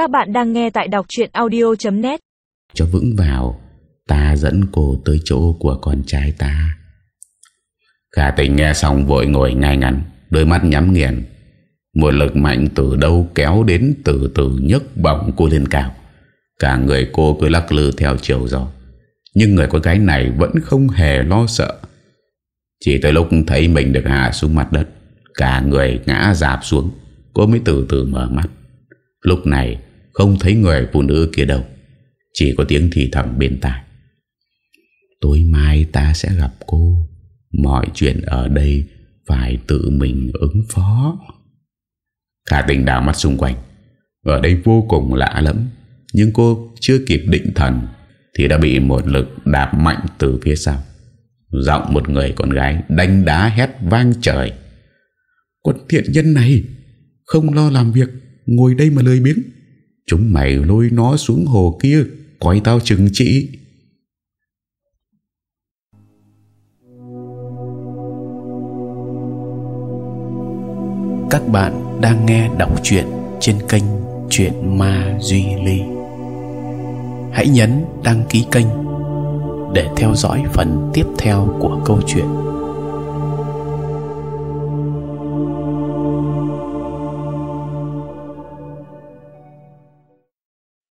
Các bạn đang nghe tại đọc chuyện audio.net Cho vững vào, Ta dẫn cô tới chỗ của con trai ta. Khả tình nghe xong vội ngồi ngay ngắn, Đôi mắt nhắm nghiền. Một lực mạnh từ đâu kéo đến từ từ nhấc bỏng cô lên cao. Cả người cô cứ lắc lư theo chiều gió. Nhưng người con gái này vẫn không hề lo sợ. Chỉ tới lúc thấy mình được hạ xuống mặt đất, Cả người ngã dạp xuống. Cô mới từ từ mở mắt. Lúc này không thấy người phụ nữ kia đâu. Chỉ có tiếng thì thầm bên tai. Tối mai ta sẽ gặp cô. Mọi chuyện ở đây Phải tự mình ứng phó. Khả tình đào mắt xung quanh. Ở đây vô cùng lạ lắm Nhưng cô chưa kịp định thần Thì đã bị một lực đạp mạnh từ phía sau. Giọng một người con gái Đánh đá hét vang trời. Quân thiện nhân này, Không lo làm việc, Ngồi đây mà lười biếng. Chúng mày lôi nó xuống hồ kia, Coi tao chừng trị. Các bạn đang nghe đọc truyện trên kênh Chuyện Ma Duy Ly. Hãy nhấn đăng ký kênh Để theo dõi phần tiếp theo của câu chuyện.